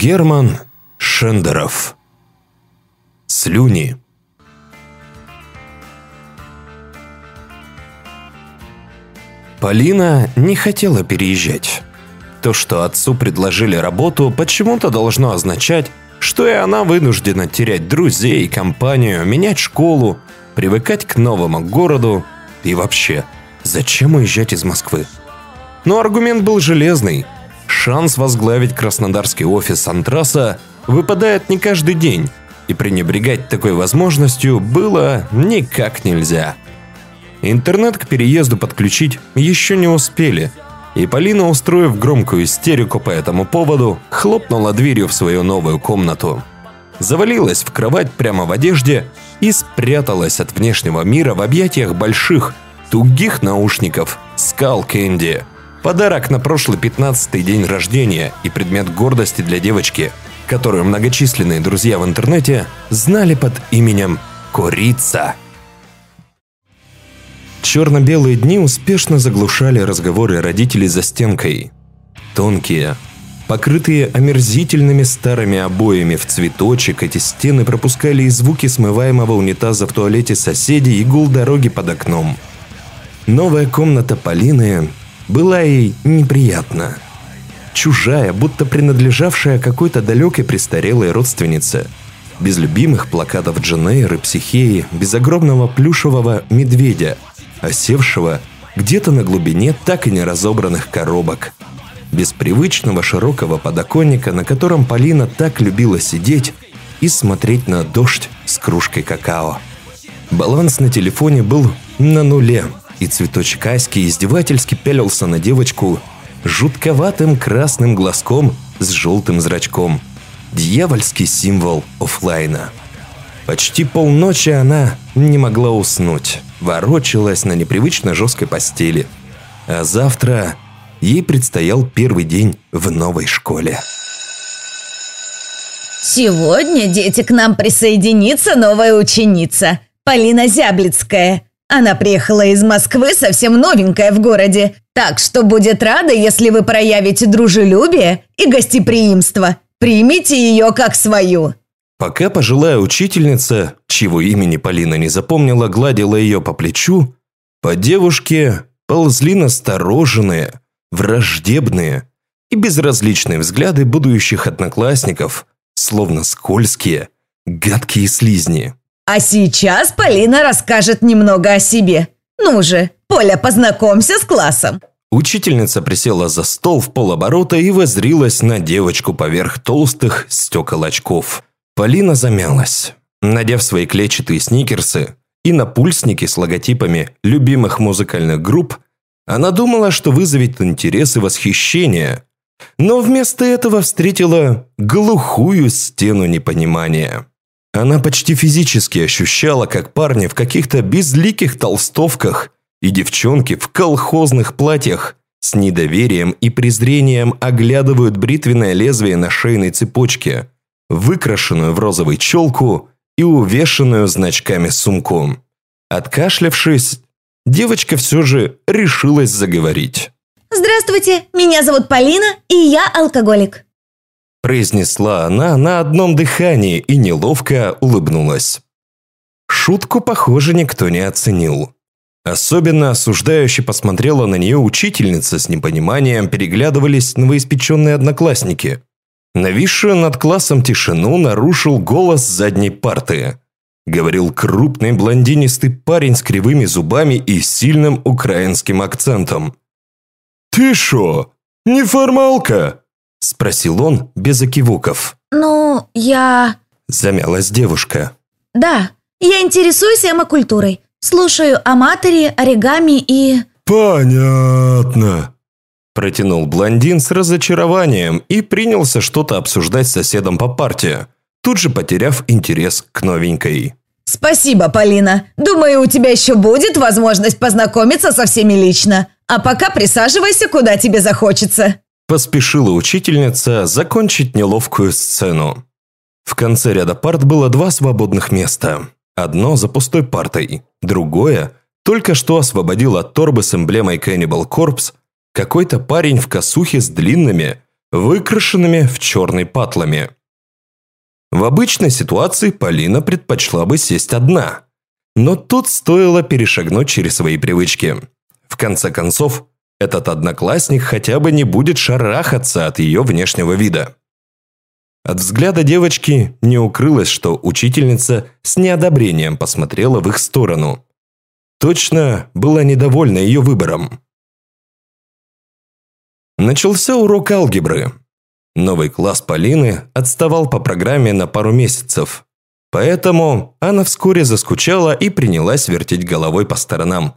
Герман Шендеров. Слюни. Полина не хотела переезжать. То, что отцу предложили работу, почему-то должно означать, что и она вынуждена терять друзей, компанию, менять школу, привыкать к новому городу и вообще, зачем уезжать из Москвы? Но аргумент был железный. Шанс возглавить краснодарский офис Антраса выпадает не каждый день, и пренебрегать такой возможностью было никак нельзя. Интернет к переезду подключить еще не успели, и Полина, устроив громкую истерику по этому поводу, хлопнула дверью в свою новую комнату. Завалилась в кровать прямо в одежде и спряталась от внешнего мира в объятиях больших, тугих наушников Skull Candy. Подарок на прошлый 15-й день рождения и предмет гордости для девочки, которую многочисленные друзья в интернете знали под именем Курица. Черно-белые дни успешно заглушали разговоры родителей за стенкой. Тонкие, покрытые омерзительными старыми обоями в цветочек, эти стены пропускали и звуки смываемого унитаза в туалете соседей и гул дороги под окном. Новая комната Полины была ей неприятна. Чужая, будто принадлежавшая какой-то далекой престарелой родственнице. Без любимых плакатов Дженейры, Психеи, без огромного плюшевого медведя, осевшего где-то на глубине так и не разобранных коробок. Без привычного широкого подоконника, на котором Полина так любила сидеть и смотреть на дождь с кружкой какао. Баланс на телефоне был на нуле – и цветочек Аськи издевательски пялился на девочку жутковатым красным глазком с желтым зрачком. Дьявольский символ офлайна. Почти полночи она не могла уснуть, ворочалась на непривычно жесткой постели. А завтра ей предстоял первый день в новой школе. Сегодня, дети, к нам присоединится новая ученица, Полина Зяблицкая – она приехала из Москвы, совсем новенькая в городе. Так что будет рада, если вы проявите дружелюбие и гостеприимство. Примите ее как свою». Пока пожилая учительница, чьего имени Полина не запомнила, гладила ее по плечу, по девушке ползли настороженные, враждебные и безразличные взгляды будущих одноклассников, словно скользкие, гадкие слизни. А сейчас Полина расскажет немного о себе. Ну же, Поля, познакомься с классом. Учительница присела за стол в полоборота и возрилась на девочку поверх толстых стекол очков. Полина замялась. Надев свои клетчатые сникерсы и напульсники с логотипами любимых музыкальных групп, она думала, что вызовет интерес и восхищение, но вместо этого встретила глухую стену непонимания. Она почти физически ощущала, как парни в каких-то безликих толстовках и девчонки в колхозных платьях с недоверием и презрением оглядывают бритвенное лезвие на шейной цепочке, выкрашенную в розовый челку и увешанную значками сумку. Откашлявшись, девочка все же решилась заговорить. «Здравствуйте, меня зовут Полина, и я алкоголик» произнесла она на одном дыхании и неловко улыбнулась. Шутку, похоже, никто не оценил. Особенно осуждающе посмотрела на нее учительница с непониманием, переглядывались новоиспеченные одноклассники. Нависшую над классом тишину нарушил голос задней парты. Говорил крупный блондинистый парень с кривыми зубами и сильным украинским акцентом. «Ты шо, неформалка?» – спросил он без окивуков. «Ну, я...» – замялась девушка. «Да, я интересуюсь эмокультурой. Слушаю о матери, оригами и...» «Понятно», – протянул блондин с разочарованием и принялся что-то обсуждать с соседом по партии, тут же потеряв интерес к новенькой. «Спасибо, Полина. Думаю, у тебя еще будет возможность познакомиться со всеми лично. А пока присаживайся, куда тебе захочется». Поспешила учительница закончить неловкую сцену. В конце ряда парт было два свободных места. Одно за пустой партой, другое только что освободил от торбы с эмблемой Cannibal Corpse какой-то парень в косухе с длинными, выкрашенными в черный патлами. В обычной ситуации Полина предпочла бы сесть одна. Но тут стоило перешагнуть через свои привычки. В конце концов, этот одноклассник хотя бы не будет шарахаться от ее внешнего вида. От взгляда девочки не укрылось, что учительница с неодобрением посмотрела в их сторону. Точно была недовольна ее выбором. Начался урок алгебры. Новый класс Полины отставал по программе на пару месяцев. Поэтому она вскоре заскучала и принялась вертеть головой по сторонам.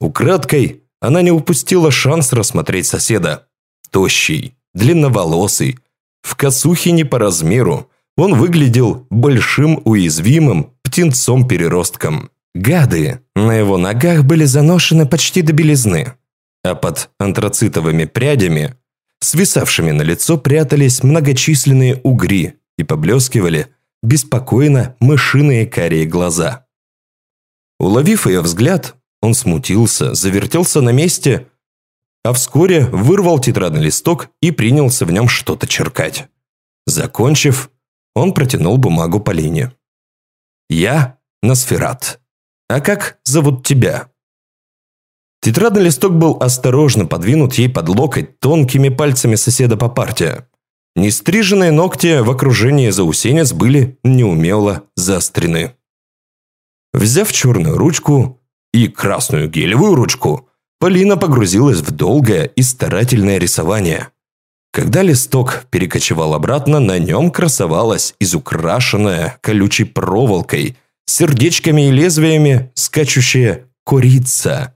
Украдкой она не упустила шанс рассмотреть соседа. Тощий, длинноволосый, в косухе не по размеру. Он выглядел большим уязвимым птенцом-переростком. Гады на его ногах были заношены почти до белизны, а под антрацитовыми прядями, свисавшими на лицо, прятались многочисленные угри и поблескивали беспокойно мышиные карие глаза. Уловив ее взгляд, он смутился, завертелся на месте, а вскоре вырвал тетрадный листок и принялся в нем что-то черкать. Закончив, он протянул бумагу Полине. «Я Носферат. А как зовут тебя?» Тетрадный листок был осторожно подвинут ей под локоть тонкими пальцами соседа по парте. Нестриженные ногти в окружении заусенец были неумело заострены. Взяв черную ручку и красную гелевую ручку, Полина погрузилась в долгое и старательное рисование. Когда листок перекочевал обратно, на нем красовалась изукрашенная колючей проволокой, сердечками и лезвиями скачущая корица.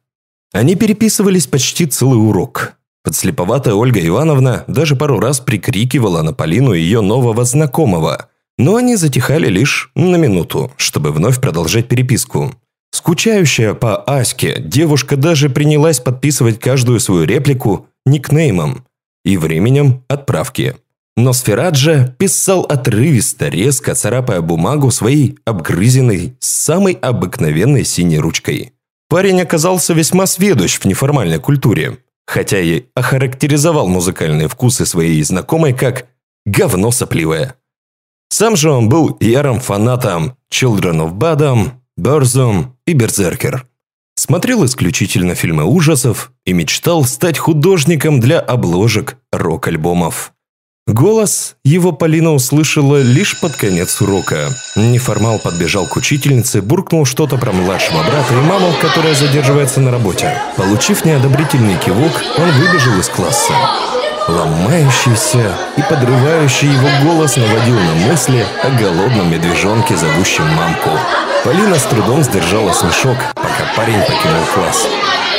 Они переписывались почти целый урок. Подслеповатая Ольга Ивановна даже пару раз прикрикивала на Полину ее нового знакомого, но они затихали лишь на минуту, чтобы вновь продолжать переписку. Скучающая по Аське, девушка даже принялась подписывать каждую свою реплику никнеймом и временем отправки. Но Сфераджа писал отрывисто, резко царапая бумагу своей обгрызенной, самой обыкновенной синей ручкой. Парень оказался весьма сведущ в неформальной культуре хотя и охарактеризовал музыкальные вкусы своей знакомой как «говно сопливое». Сам же он был ярым фанатом Children of Bodom, Burzum и Берзеркер. Смотрел исключительно фильмы ужасов и мечтал стать художником для обложек рок-альбомов. Голос его Полина услышала лишь под конец урока. Неформал подбежал к учительнице, буркнул что-то про младшего брата и маму, которая задерживается на работе. Получив неодобрительный кивок, он выбежал из класса. Ломающийся и подрывающий его голос наводил на мысли о голодном медвежонке, зовущем мамку. Полина с трудом сдержала смешок, пока парень покинул класс.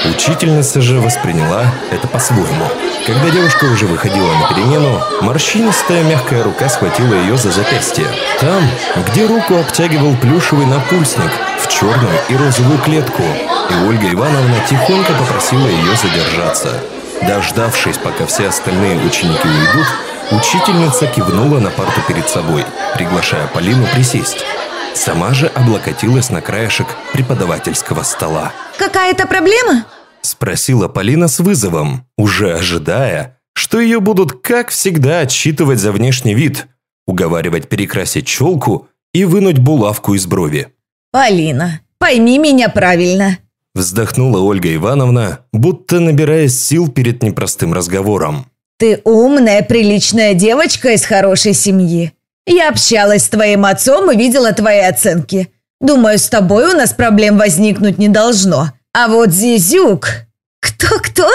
Учительница же восприняла это по-своему. Когда девушка уже выходила на перемену, морщинистая мягкая рука схватила ее за запястье. Там, где руку обтягивал плюшевый напульсник в черную и розовую клетку, и Ольга Ивановна тихонько попросила ее задержаться. Дождавшись, пока все остальные ученики уйдут, учительница кивнула на парту перед собой, приглашая Полину присесть. Сама же облокотилась на краешек преподавательского стола. «Какая-то проблема?» Спросила Полина с вызовом, уже ожидая, что ее будут, как всегда, отчитывать за внешний вид, уговаривать перекрасить челку и вынуть булавку из брови. «Полина, пойми меня правильно!» Вздохнула Ольга Ивановна, будто набираясь сил перед непростым разговором. «Ты умная, приличная девочка из хорошей семьи. Я общалась с твоим отцом и видела твои оценки. Думаю, с тобой у нас проблем возникнуть не должно. А вот Зизюк... Кто-кто?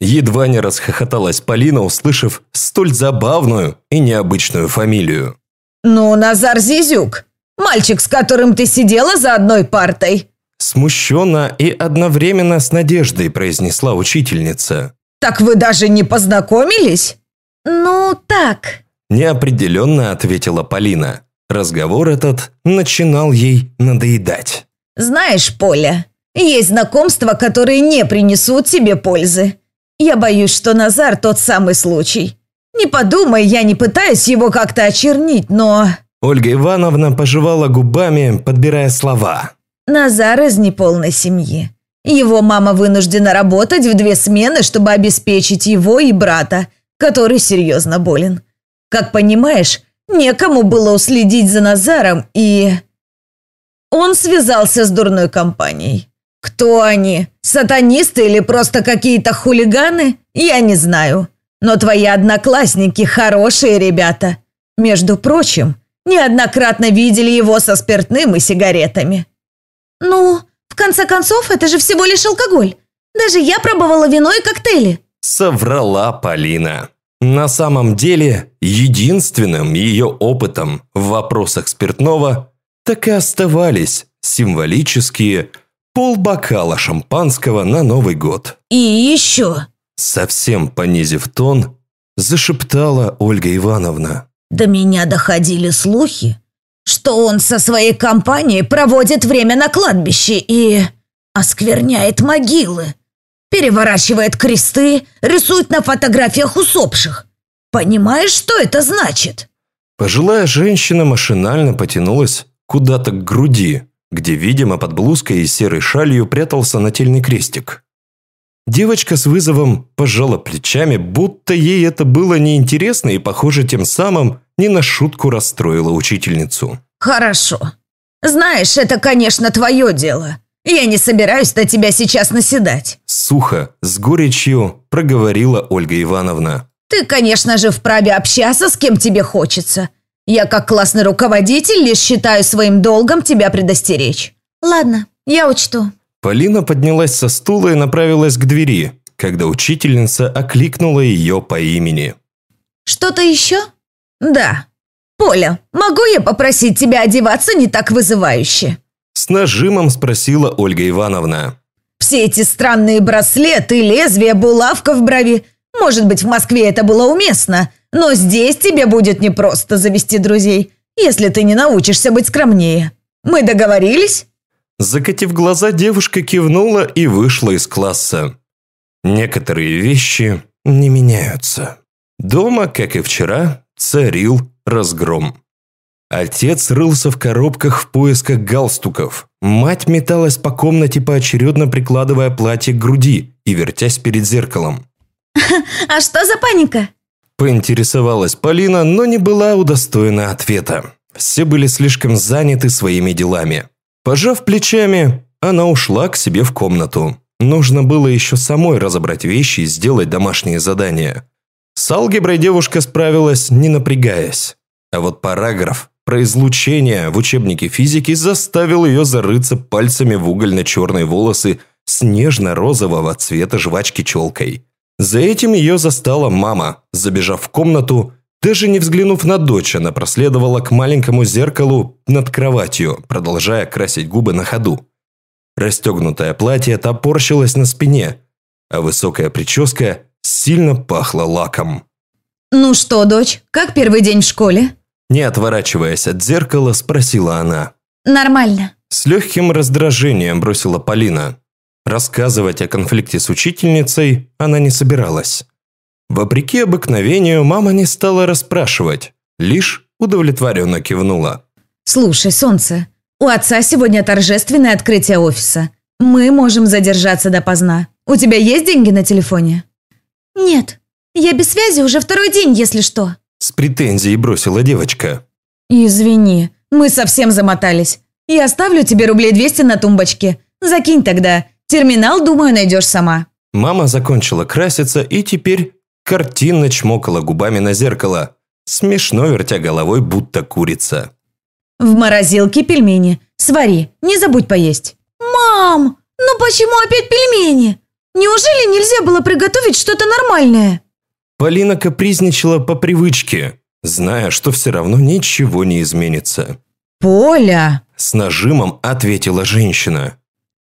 Едва не расхохоталась Полина, услышав столь забавную и необычную фамилию. Ну, Назар Зизюк. Мальчик, с которым ты сидела за одной партой. Смущенно и одновременно с надеждой произнесла учительница. Так вы даже не познакомились? Ну, так. Неопределенно ответила Полина. Разговор этот начинал ей надоедать. Знаешь, Поля, есть знакомства, которые не принесут тебе пользы. Я боюсь, что Назар тот самый случай. Не подумай, я не пытаюсь его как-то очернить, но...» Ольга Ивановна пожевала губами, подбирая слова. «Назар из неполной семьи. Его мама вынуждена работать в две смены, чтобы обеспечить его и брата, который серьезно болен. Как понимаешь, некому было уследить за Назаром, и... Он связался с дурной компанией. Кто они? Сатанисты или просто какие-то хулиганы? Я не знаю. Но твои одноклассники хорошие ребята. Между прочим, неоднократно видели его со спиртным и сигаретами. Ну, в конце концов, это же всего лишь алкоголь. Даже я пробовала вино и коктейли. Соврала Полина. На самом деле, единственным ее опытом в вопросах спиртного так и оставались символические полбокала шампанского на Новый год. И еще. Совсем понизив тон, зашептала Ольга Ивановна. До меня доходили слухи, что он со своей компанией проводит время на кладбище и оскверняет могилы, переворачивает кресты, рисует на фотографиях усопших. Понимаешь, что это значит? Пожилая женщина машинально потянулась куда-то к груди, где, видимо, под блузкой и серой шалью прятался нательный крестик. Девочка с вызовом пожала плечами, будто ей это было неинтересно и, похоже, тем самым не на шутку расстроила учительницу. Хорошо. Знаешь, это, конечно, твое дело. Я не собираюсь на тебя сейчас наседать. Сухо, с горечью проговорила Ольга Ивановна. Ты, конечно же, вправе общаться с кем тебе хочется. Я, как классный руководитель, лишь считаю своим долгом тебя предостеречь. Ладно, я учту. Полина поднялась со стула и направилась к двери, когда учительница окликнула ее по имени. Что-то еще? Да. Поля, могу я попросить тебя одеваться не так вызывающе? С нажимом спросила Ольга Ивановна. Все эти странные браслеты, лезвия, булавка в брови. Может быть, в Москве это было уместно, но здесь тебе будет непросто завести друзей, если ты не научишься быть скромнее. Мы договорились? Закатив глаза, девушка кивнула и вышла из класса. Некоторые вещи не меняются. Дома, как и вчера, царил разгром. Отец рылся в коробках в поисках галстуков. Мать металась по комнате, поочередно прикладывая платье к груди и вертясь перед зеркалом. А что за паника? Поинтересовалась Полина, но не была удостоена ответа. Все были слишком заняты своими делами. Пожав плечами, она ушла к себе в комнату. Нужно было еще самой разобрать вещи и сделать домашние задания. С алгеброй девушка справилась, не напрягаясь. А вот параграф про излучение в учебнике физики заставил ее зарыться пальцами в угольно-черные волосы с нежно-розового цвета жвачки-челкой. За этим ее застала мама, забежав в комнату даже не взглянув на дочь, она проследовала к маленькому зеркалу над кроватью, продолжая красить губы на ходу. Расстегнутое платье топорщилось на спине, а высокая прическа сильно пахла лаком. «Ну что, дочь, как первый день в школе?» Не отворачиваясь от зеркала, спросила она. «Нормально». С легким раздражением бросила Полина. Рассказывать о конфликте с учительницей она не собиралась. Вопреки обыкновению, мама не стала расспрашивать, лишь удовлетворенно кивнула. «Слушай, солнце, у отца сегодня торжественное открытие офиса. Мы можем задержаться допоздна. У тебя есть деньги на телефоне?» «Нет, я без связи уже второй день, если что». С претензией бросила девочка. «Извини, мы совсем замотались. Я оставлю тебе рублей 200 на тумбочке. Закинь тогда. Терминал, думаю, найдешь сама». Мама закончила краситься и теперь картинно чмокала губами на зеркало, смешно вертя головой, будто курица. «В морозилке пельмени. Свари, не забудь поесть». «Мам, ну почему опять пельмени? Неужели нельзя было приготовить что-то нормальное?» Полина капризничала по привычке, зная, что все равно ничего не изменится. «Поля!» – с нажимом ответила женщина.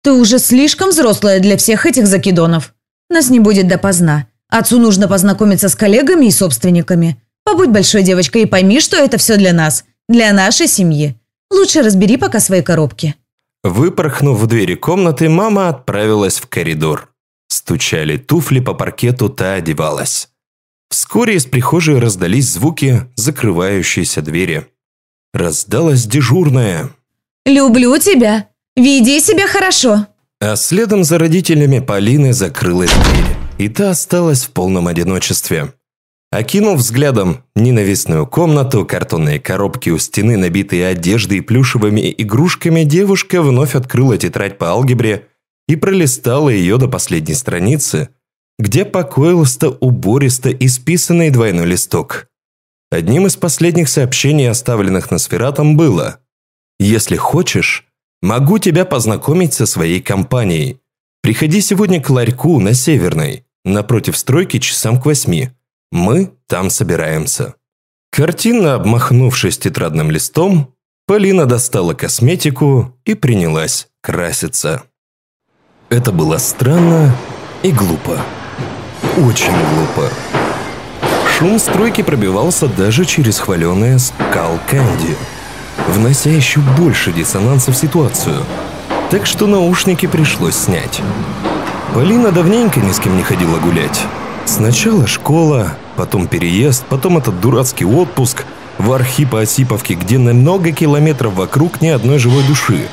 «Ты уже слишком взрослая для всех этих закидонов. Нас не будет допоздна. Отцу нужно познакомиться с коллегами и собственниками. Побудь большой девочкой и пойми, что это все для нас, для нашей семьи. Лучше разбери пока свои коробки». Выпорхнув в двери комнаты, мама отправилась в коридор. Стучали туфли по паркету, та одевалась. Вскоре из прихожей раздались звуки закрывающейся двери. Раздалась дежурная. «Люблю тебя. Веди себя хорошо». А следом за родителями Полины закрылась дверь и та осталась в полном одиночестве. Окинув взглядом ненавистную комнату, картонные коробки у стены, набитые одеждой и плюшевыми игрушками, девушка вновь открыла тетрадь по алгебре и пролистала ее до последней страницы, где покоился убористо исписанный двойной листок. Одним из последних сообщений, оставленных на Сфератом, было «Если хочешь, могу тебя познакомить со своей компанией. Приходи сегодня к ларьку на Северной, напротив стройки часам к восьми». Мы там собираемся. Картинно обмахнувшись тетрадным листом, Полина достала косметику и принялась краситься. Это было странно и глупо. Очень глупо. Шум стройки пробивался даже через хваленое скал Кэнди, внося еще больше диссонанса в ситуацию. Так что наушники пришлось снять. Полина давненько ни с кем не ходила гулять. Сначала школа, потом переезд, потом этот дурацкий отпуск в Архипо-Осиповке, где на много километров вокруг ни одной живой души.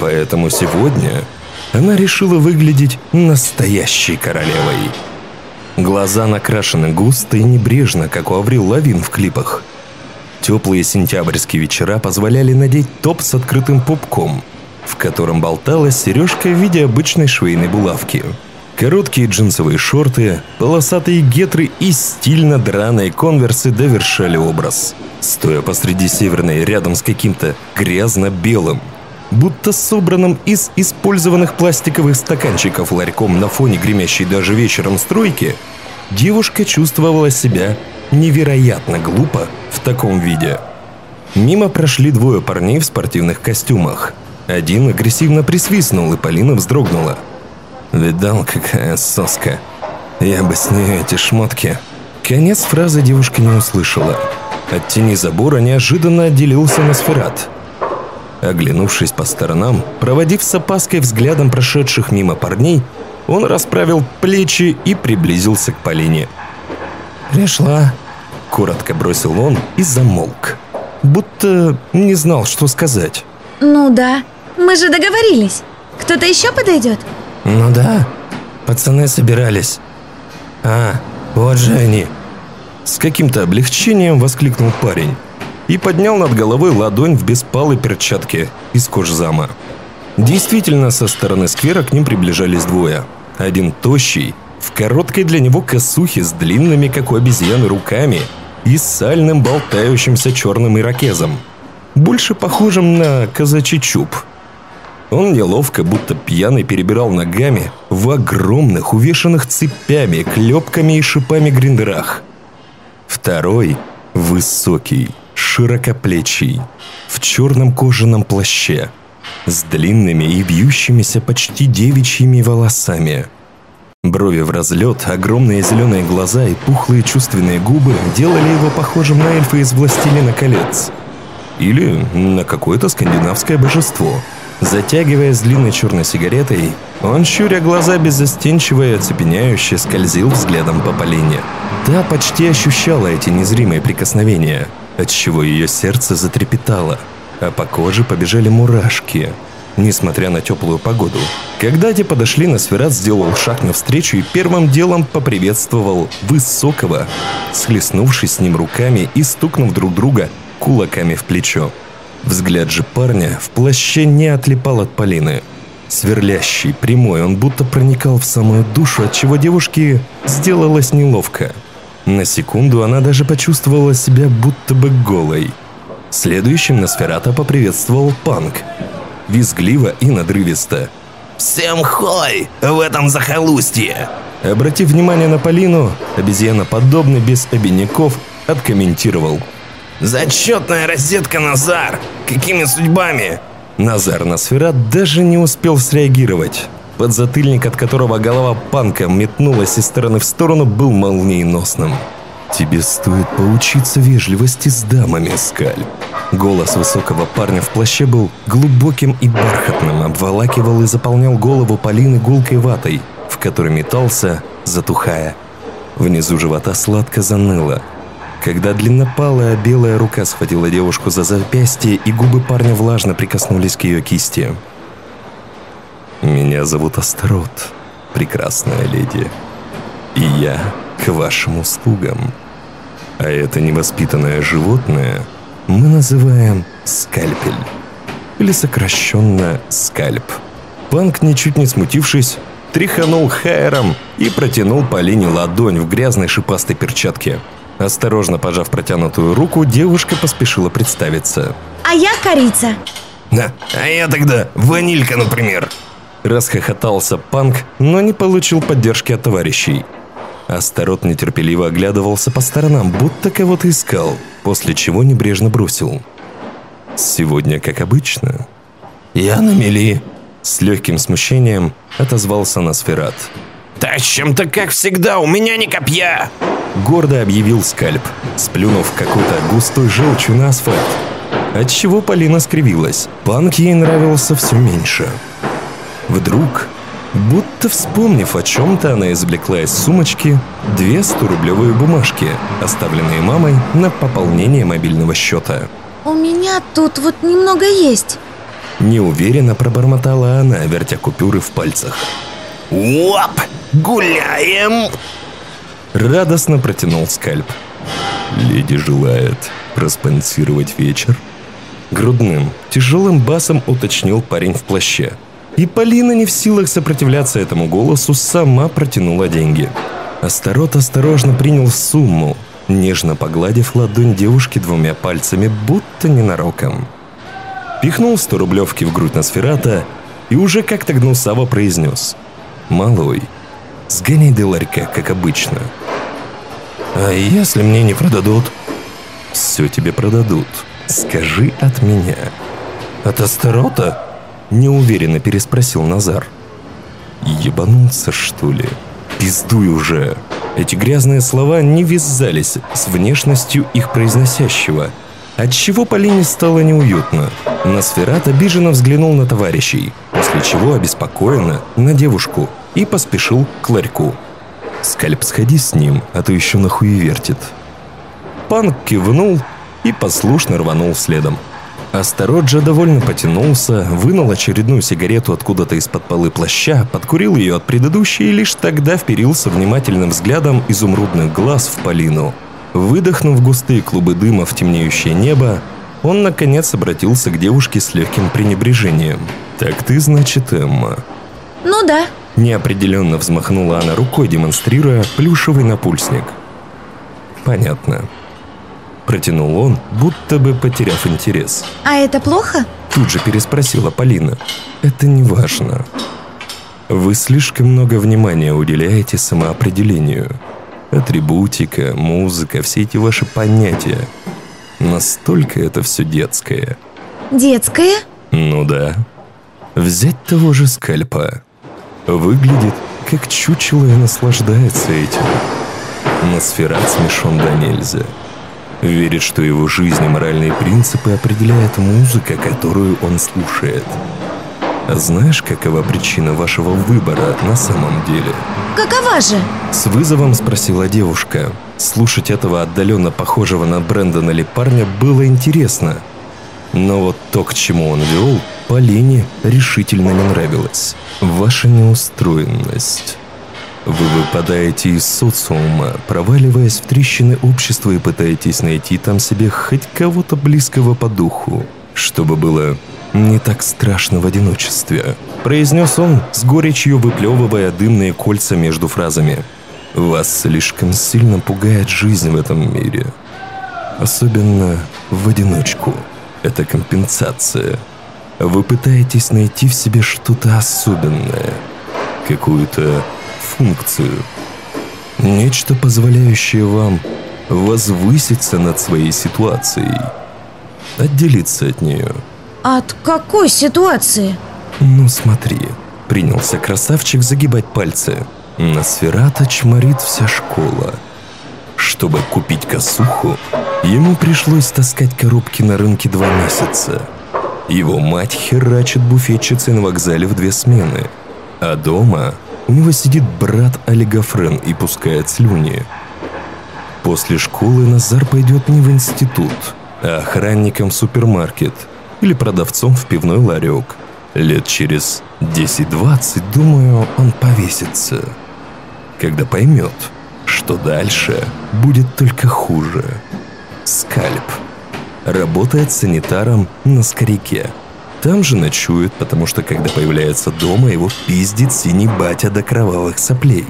Поэтому сегодня она решила выглядеть настоящей королевой. Глаза накрашены густо и небрежно, как у Аврил Лавин в клипах. Теплые сентябрьские вечера позволяли надеть топ с открытым пупком, в котором болталась сережка в виде обычной швейной булавки – Короткие джинсовые шорты, полосатые гетры и стильно драные конверсы довершали образ. Стоя посреди северной рядом с каким-то грязно-белым, будто собранным из использованных пластиковых стаканчиков ларьком на фоне гремящей даже вечером стройки, девушка чувствовала себя невероятно глупо в таком виде. Мимо прошли двое парней в спортивных костюмах. Один агрессивно присвистнул, и Полина вздрогнула – Видал, какая соска. Я бы с ней эти шмотки. Конец фразы девушка не услышала. От тени забора неожиданно отделился Носферат. Оглянувшись по сторонам, проводив с опаской взглядом прошедших мимо парней, он расправил плечи и приблизился к Полине. «Пришла», – коротко бросил он и замолк, будто не знал, что сказать. «Ну да, мы же договорились. Кто-то еще подойдет?» Ну да, пацаны собирались. А, вот же они. С каким-то облегчением воскликнул парень и поднял над головой ладонь в беспалой перчатке из кожзама. Действительно, со стороны сквера к ним приближались двое. Один тощий, в короткой для него косухе с длинными, как у обезьяны, руками и сальным болтающимся черным ирокезом, больше похожим на казачий чуб – он неловко, будто пьяный, перебирал ногами в огромных, увешанных цепями, клепками и шипами гриндерах. Второй – высокий, широкоплечий, в черном кожаном плаще, с длинными и вьющимися почти девичьими волосами. Брови в разлет, огромные зеленые глаза и пухлые чувственные губы делали его похожим на эльфа из «Властелина колец». Или на какое-то скандинавское божество – Затягиваясь длинной черной сигаретой, он, щуря глаза беззастенчиво и оцепеняюще, скользил взглядом по Полине. Та почти ощущала эти незримые прикосновения, отчего ее сердце затрепетало, а по коже побежали мурашки, несмотря на теплую погоду. Когда те подошли, Носферат сделал шаг навстречу и первым делом поприветствовал Высокого, схлестнувшись с ним руками и стукнув друг друга кулаками в плечо. Взгляд же парня в плаще не отлипал от Полины. Сверлящий, прямой, он будто проникал в самую душу, от чего девушке сделалось неловко. На секунду она даже почувствовала себя будто бы голой. Следующим Носферата поприветствовал Панк. Визгливо и надрывисто. «Всем хой в этом захолустье!» Обратив внимание на Полину, обезьяноподобный без обиняков откомментировал – Зачетная розетка, Назар! Какими судьбами? Назар Носферат даже не успел среагировать. Подзатыльник, от которого голова панка метнулась из стороны в сторону, был молниеносным. «Тебе стоит поучиться вежливости с дамами, Скаль». Голос высокого парня в плаще был глубоким и бархатным, обволакивал и заполнял голову Полины гулкой ватой, в которой метался, затухая. Внизу живота сладко заныло – когда длиннопалая белая рука схватила девушку за запястье, и губы парня влажно прикоснулись к ее кисти. «Меня зовут Астарот, прекрасная леди, и я к вашим услугам». А это невоспитанное животное мы называем скальпель. Или сокращенно скальп. Панк, ничуть не смутившись, тряханул хайером и протянул Полине ладонь в грязной шипастой перчатке. Осторожно пожав протянутую руку, девушка поспешила представиться. А я корица. Да, а я тогда ванилька, например. Расхохотался Панк, но не получил поддержки от товарищей. Астарот нетерпеливо оглядывался по сторонам, будто кого-то искал, после чего небрежно бросил. «Сегодня, как обычно». Я на мели. С легким смущением отозвался Носферат. Тащим-то как всегда, у меня не копья. Гордо объявил скальп, сплюнув какой-то густой желчью на асфальт. Отчего Полина скривилась. Панк ей нравился все меньше. Вдруг, будто вспомнив о чем-то, она извлекла из сумочки две 100-рублевые бумажки, оставленные мамой на пополнение мобильного счета. У меня тут вот немного есть. Неуверенно пробормотала она, вертя купюры в пальцах. Оп, гуляем. Радостно протянул скальп. Леди желает проспонсировать вечер. Грудным, тяжелым басом уточнил парень в плаще. И Полина не в силах сопротивляться этому голосу, сама протянула деньги. Астарот осторожно принял сумму, нежно погладив ладонь девушки двумя пальцами, будто ненароком. Пихнул 100 рублевки в грудь Носферата и уже как-то гнусаво произнес. «Малой, сгоняй до ларька, как обычно». А если мне не продадут? «Все тебе продадут. Скажи от меня». От Астарота? Неуверенно переспросил Назар. Ебанулся, что ли? Пиздуй уже. Эти грязные слова не вязались с внешностью их произносящего, отчего Полине стало неуютно. Носферат обиженно взглянул на товарищей, после чего обеспокоенно на девушку и поспешил к ларьку. «Скальп, сходи с ним, а то еще нахуй вертит». Панк кивнул и послушно рванул следом. Астароджа довольно потянулся, вынул очередную сигарету откуда-то из-под полы плаща, подкурил ее от предыдущей и лишь тогда вперился внимательным взглядом изумрудных глаз в Полину. Выдохнув густые клубы дыма в темнеющее небо, он наконец обратился к девушке с легким пренебрежением. «Так ты, значит, Эмма?» Ну да. Неопределенно взмахнула она рукой, демонстрируя плюшевый напульсник. «Понятно», протянул он, будто бы потеряв интерес. А это плохо? Тут же переспросила Полина. Это не важно. Вы слишком много внимания уделяете самоопределению. Атрибутика, музыка, все эти ваши понятия. Настолько это все детское. Детское? Ну да. Взять того же скальпа. Выглядит как чучело и наслаждается этим. Носферат смешон до нельзя. Верит, что его жизнь и моральные принципы определяет музыка, которую он слушает. А знаешь, какова причина вашего выбора на самом деле? Какова же? С вызовом спросила девушка. Слушать этого отдаленно похожего на Брэндона ли парня было интересно. Но вот то, к чему он вел, Полине решительно не нравилось. Ваша неустроенность. Вы выпадаете из социума, проваливаясь в трещины общества и пытаетесь найти там себе хоть кого-то близкого по духу, чтобы было не так страшно в одиночестве», – произнес он, с горечью выплевывая дымные кольца между фразами. «Вас слишком сильно пугает жизнь в этом мире. Особенно в одиночку. Это компенсация. Вы пытаетесь найти в себе что-то особенное, какую-то функцию. Нечто, позволяющее вам возвыситься над своей ситуацией, отделиться от нее. От какой ситуации? Ну смотри, принялся красавчик загибать пальцы. На Сферата чморит вся школа. Чтобы купить косуху, ему пришлось таскать коробки на рынке два месяца. Его мать херачит буфетчицей на вокзале в две смены. А дома у него сидит брат Олигофрен и пускает слюни. После школы Назар пойдет не в институт, а охранником в супермаркет или продавцом в пивной ларек. Лет через 10-20, думаю, он повесится. Когда поймет, что дальше будет только хуже. Скальп. Работает санитаром на скоряке. Там же ночует, потому что когда появляется дома, его пиздит синий батя до кровавых соплей.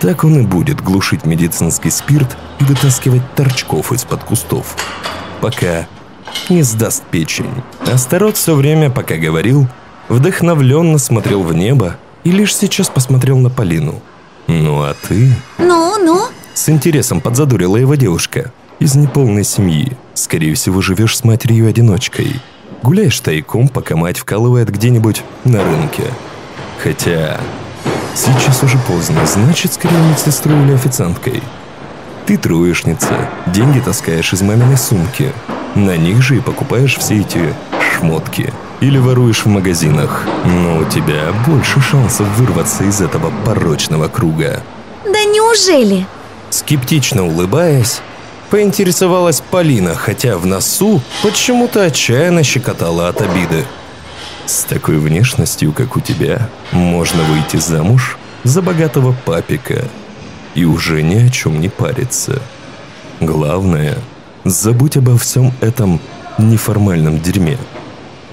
Так он и будет глушить медицинский спирт и вытаскивать торчков из-под кустов. Пока не сдаст печень. Астарот все время, пока говорил, вдохновленно смотрел в небо и лишь сейчас посмотрел на Полину. «Ну а ты?» Ну-ну. С интересом подзадурила его девушка. Из неполной семьи. Скорее всего, живешь с матерью-одиночкой. Гуляешь тайком, пока мать вкалывает где-нибудь на рынке. Хотя... Сейчас уже поздно, значит, скорее медсестрой или официанткой. Ты троечница, деньги таскаешь из маминой сумки. На них же и покупаешь все эти шмотки. Или воруешь в магазинах. Но у тебя больше шансов вырваться из этого порочного круга. Да неужели? Скептично улыбаясь, поинтересовалась Полина, хотя в носу почему-то отчаянно щекотала от обиды. С такой внешностью, как у тебя, можно выйти замуж за богатого папика и уже ни о чем не париться. Главное, забудь обо всем этом неформальном дерьме.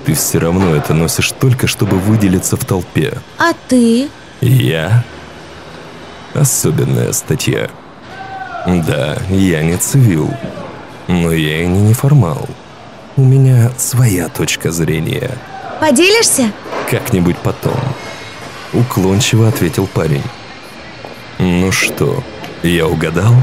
Ты все равно это носишь только, чтобы выделиться в толпе. А ты? Я? Особенная статья. Да, я не цивил, но я и не неформал. У меня своя точка зрения. Поделишься? Как-нибудь потом. Уклончиво ответил парень. Ну что, я угадал?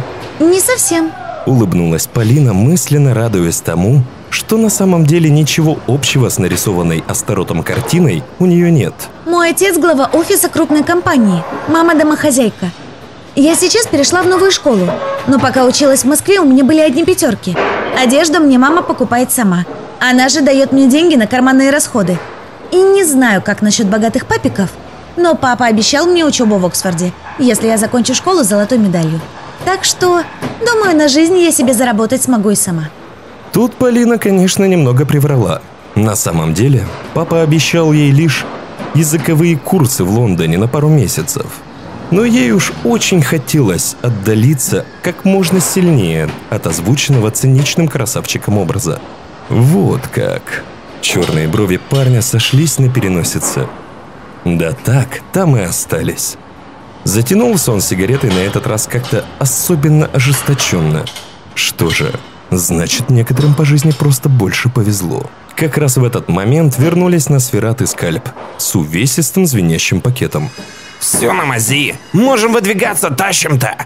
Не совсем. Улыбнулась Полина, мысленно радуясь тому, что на самом деле ничего общего с нарисованной Астаротом картиной у нее нет. Мой отец глава офиса крупной компании, мама домохозяйка. Я сейчас перешла в новую школу, но пока училась в Москве, у меня были одни пятерки. Одежду мне мама покупает сама. Она же дает мне деньги на карманные расходы. И не знаю, как насчет богатых папиков, но папа обещал мне учебу в Оксфорде, если я закончу школу с золотой медалью. Так что, думаю, на жизнь я себе заработать смогу и сама. Тут Полина, конечно, немного приврала. На самом деле, папа обещал ей лишь языковые курсы в Лондоне на пару месяцев. Но ей уж очень хотелось отдалиться как можно сильнее от озвученного циничным красавчиком образа. Вот как. Черные брови парня сошлись на переносице. Да так, там и остались. Затянулся он сигаретой на этот раз как-то особенно ожесточенно. Что же, значит, некоторым по жизни просто больше повезло. Как раз в этот момент вернулись на сферат и скальп с увесистым звенящим пакетом. Все на мази. Можем выдвигаться, тащим-то.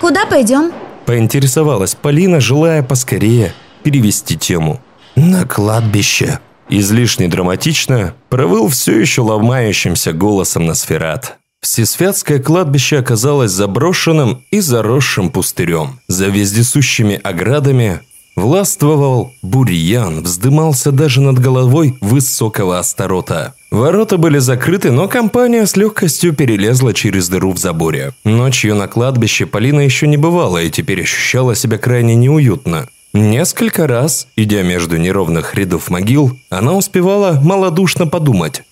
Куда пойдем? Поинтересовалась Полина, желая поскорее перевести тему. На кладбище. Излишне драматично провыл все еще ломающимся голосом на сферат. Всесвятское кладбище оказалось заброшенным и заросшим пустырем. За вездесущими оградами властвовал бурьян, вздымался даже над головой высокого Астарота. Ворота были закрыты, но компания с легкостью перелезла через дыру в заборе. Ночью на кладбище Полина еще не бывала и теперь ощущала себя крайне неуютно. Несколько раз, идя между неровных рядов могил, она успевала малодушно подумать,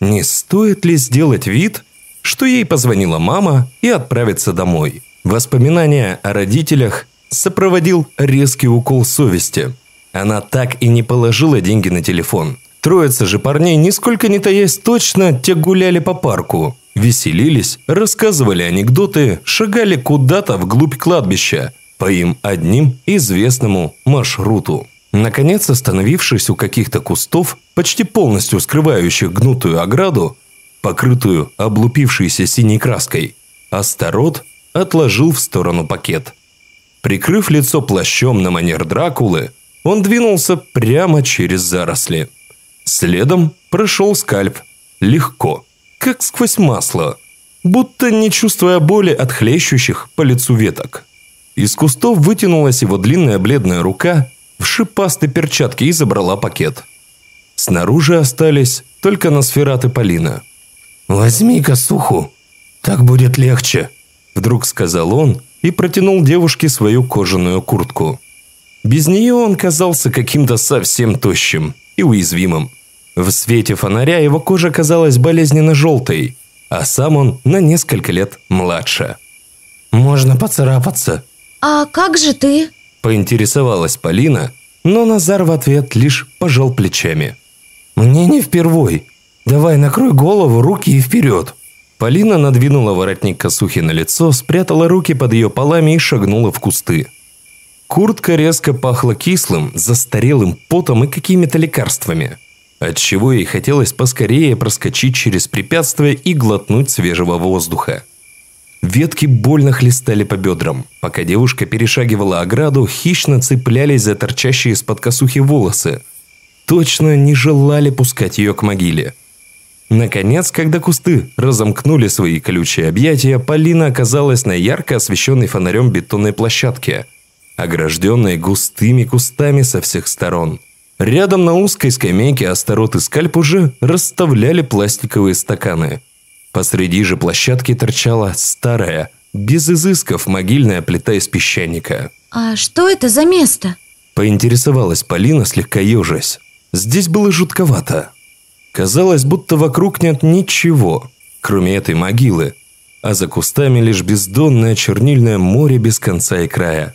не стоит ли сделать вид, что ей позвонила мама и отправиться домой. Воспоминания о родителях сопроводил резкий укол совести. Она так и не положила деньги на телефон. Троица же парней, нисколько не таясь точно, те гуляли по парку. Веселились, рассказывали анекдоты, шагали куда-то вглубь кладбища по им одним известному маршруту. Наконец, остановившись у каких-то кустов, почти полностью скрывающих гнутую ограду, покрытую облупившейся синей краской, Астарот отложил в сторону пакет. Прикрыв лицо плащом на манер Дракулы, он двинулся прямо через заросли. Следом прошел скальп. Легко, как сквозь масло, будто не чувствуя боли от хлещущих по лицу веток. Из кустов вытянулась его длинная бледная рука в шипастой перчатке и забрала пакет. Снаружи остались только Носферат и Полина. Возьми-ка суху, так будет легче. Вдруг сказал он и протянул девушке свою кожаную куртку. Без нее он казался каким-то совсем тощим и уязвимым. В свете фонаря его кожа казалась болезненно желтой, а сам он на несколько лет младше. можно поцарапаться. А как же ты? Поинтересовалась Полина, но Назар в ответ лишь пожал плечами. Мне не впервой. Давай накрой голову, руки и вперед. Полина надвинула воротник косухи на лицо, спрятала руки под ее полами и шагнула в кусты. Куртка резко пахла кислым, застарелым потом и какими-то лекарствами, отчего ей хотелось поскорее проскочить через препятствие и глотнуть свежего воздуха. Ветки больно хлестали по бедрам. Пока девушка перешагивала ограду, хищно цеплялись за торчащие из-под косухи волосы. Точно не желали пускать ее к могиле. Наконец, когда кусты разомкнули свои колючие объятия, Полина оказалась на ярко освещенной фонарем бетонной площадке, огражденной густыми кустами со всех сторон. Рядом на узкой скамейке Астарот и Скальп уже расставляли пластиковые стаканы. Посреди же площадки торчала старая, без изысков могильная плита из песчаника. А что это за место? Поинтересовалась Полина, слегка ежась. Здесь было жутковато. Казалось, будто вокруг нет ничего, кроме этой могилы, а за кустами лишь бездонное чернильное море без конца и края.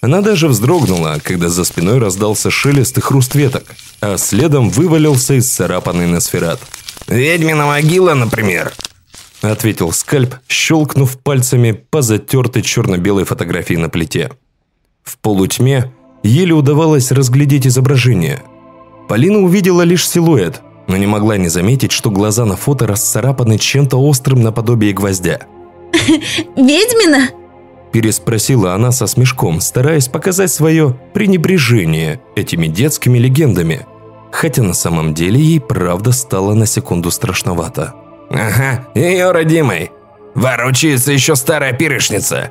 Она даже вздрогнула, когда за спиной раздался шелест и хруст веток, а следом вывалился из царапанный Носферат. «Ведьмина могила, например», – ответил скальп, щелкнув пальцами по затертой черно-белой фотографии на плите. В полутьме еле удавалось разглядеть изображение. Полина увидела лишь силуэт, но не могла не заметить, что глаза на фото расцарапаны чем-то острым наподобие гвоздя. Ведьмина? Переспросила она со смешком, стараясь показать свое пренебрежение этими детскими легендами. Хотя на самом деле ей правда стало на секунду страшновато. «Ага, ее родимой. Ворочается еще старая пирышница».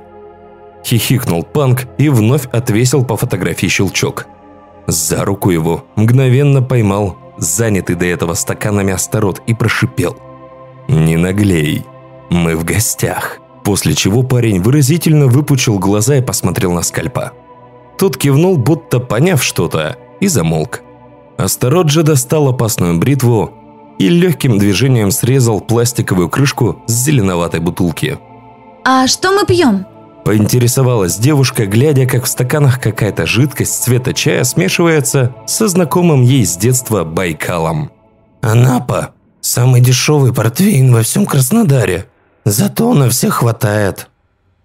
Хихикнул Панк и вновь отвесил по фотографии щелчок. За руку его мгновенно поймал занятый до этого стаканами Астарот, и прошипел. «Не наглей, мы в гостях». После чего парень выразительно выпучил глаза и посмотрел на скальпа. Тот кивнул, будто поняв что-то, и замолк. Астарот же достал опасную бритву и легким движением срезал пластиковую крышку с зеленоватой бутылки. А что мы пьем? Поинтересовалась девушка, глядя, как в стаканах какая-то жидкость цвета чая смешивается со знакомым ей с детства Байкалом. «Анапа – самый дешевый портвейн во всем Краснодаре. Зато на всех хватает».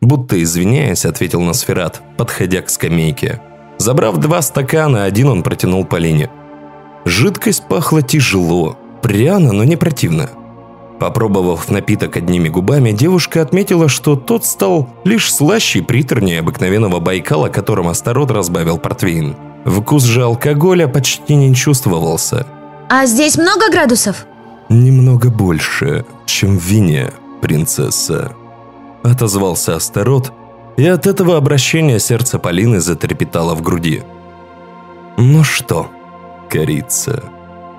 Будто извиняясь, ответил Носферат, подходя к скамейке. Забрав два стакана, один он протянул Полине. Жидкость пахла тяжело, пряно, но не противно. Попробовав напиток одними губами, девушка отметила, что тот стал лишь слаще и приторнее обыкновенного Байкала, которым Астарот разбавил портвейн. Вкус же алкоголя почти не чувствовался. А здесь много градусов? «Немного больше, чем в вине, принцесса», – отозвался Астарот, и от этого обращения сердце Полины затрепетало в груди. «Ну что, корица,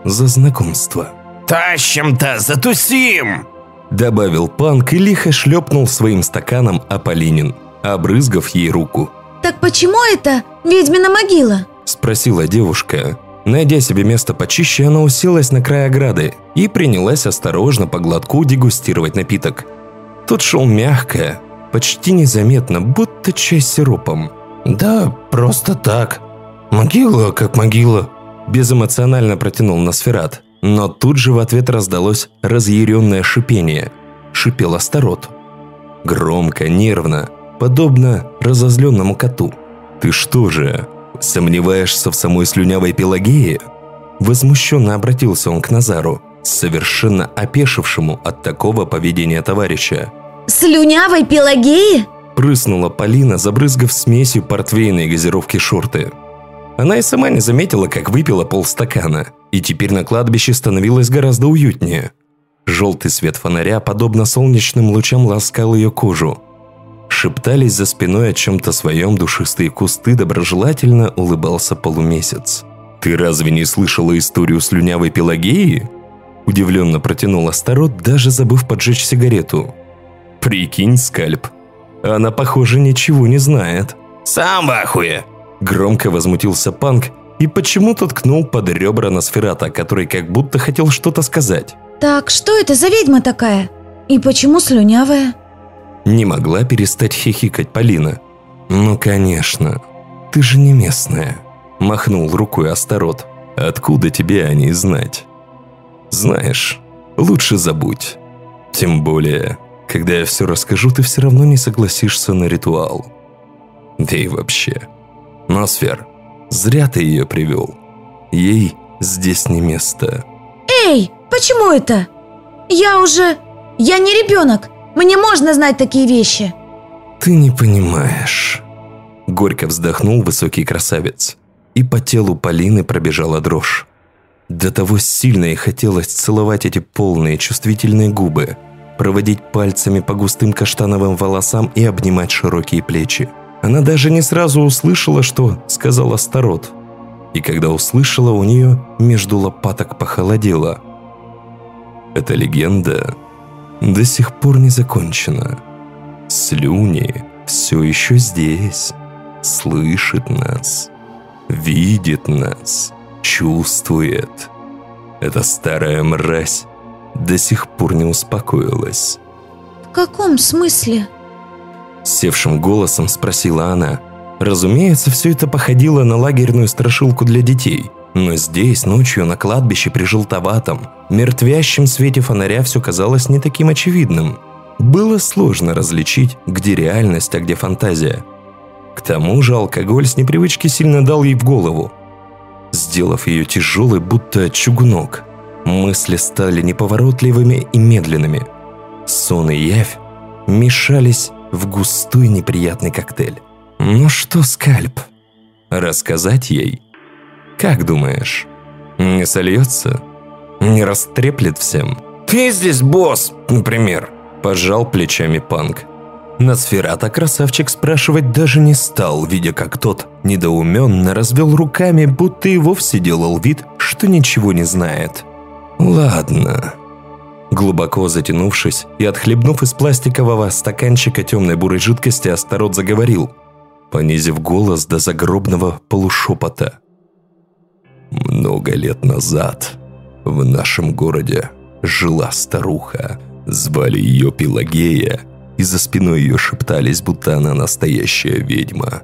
за знакомство». «Тащим-то, затусим!» Добавил Панк и лихо шлепнул своим стаканом Аполлинин, обрызгав ей руку. Так почему это ведьмина могила? Спросила девушка. Найдя себе место почище, она уселась на край ограды и принялась осторожно по глотку дегустировать напиток. Тот шел мягко, почти незаметно, будто чай с сиропом. «Да, просто так. Могила как могила», – безэмоционально протянул Носферат. Но тут же в ответ раздалось разъяренное шипение. Шипел Астарот. Громко, нервно, подобно разозленному коту. «Ты что же, сомневаешься в самой слюнявой Пелагее?» Возмущенно обратился он к Назару, совершенно опешившему от такого поведения товарища. «Слюнявой Пелагеи?» Прыснула Полина, забрызгав смесью портвейной газировки шорты. Она и сама не заметила, как выпила полстакана, и теперь на кладбище становилось гораздо уютнее. Желтый свет фонаря, подобно солнечным лучам, ласкал ее кожу. Шептались за спиной о чем-то своем душистые кусты, доброжелательно улыбался полумесяц. «Ты разве не слышала историю слюнявой Пелагеи?» Удивленно протянул Астарот, даже забыв поджечь сигарету. «Прикинь, скальп. Она, похоже, ничего не знает». «Сам в ахуе!» Громко возмутился Панк и почему-то ткнул под ребра Носферата, который как будто хотел что-то сказать. Так что это за ведьма такая? И почему слюнявая? Не могла перестать хихикать Полина. «Ну, конечно. Ты же не местная», – махнул рукой Астарот. «Откуда тебе о ней знать?» «Знаешь, лучше забудь. Тем более, когда я все расскажу, ты все равно не согласишься на ритуал. Да и вообще. Носфер, зря ты ее привел. Ей здесь не место». Эй, почему это? Я уже... Я не ребенок. Мне можно знать такие вещи. «Ты не понимаешь». Горько вздохнул высокий красавец. И по телу Полины пробежала дрожь. До того сильно ей хотелось целовать эти полные чувствительные губы, проводить пальцами по густым каштановым волосам и обнимать широкие плечи. Она даже не сразу услышала, что сказал Астарот. И когда услышала, у нее между лопаток похолодело. Эта легенда до сих пор не закончена. Слюни все еще здесь, слышит нас, видит нас, чувствует. Эта старая мразь до сих пор не успокоилась. В каком смысле? Севшим голосом спросила она. Разумеется, все это походило на лагерную страшилку для детей. Но здесь, ночью, на кладбище при желтоватом, мертвящем свете фонаря все казалось не таким очевидным. Было сложно различить, где реальность, а где фантазия. К тому же алкоголь с непривычки сильно дал ей в голову, сделав ее тяжелой, будто чугунок. Мысли стали неповоротливыми и медленными. Сон и явь мешались в густой неприятный коктейль. «Ну что, скальп, рассказать ей? Как думаешь, не сольется? Не растреплет всем?» «Ты здесь босс, например», Пожал плечами Панк. Носферата красавчик спрашивать даже не стал, видя, как тот недоуменно развел руками, будто и вовсе делал вид, что ничего не знает. «Ладно». Глубоко затянувшись и отхлебнув из пластикового стаканчика темной бурой жидкости, Астарот заговорил, понизив голос до загробного полушепота. «Много лет назад в нашем городе жила старуха, Звали ее Пелагея, и за спиной ее шептались, будто она настоящая ведьма.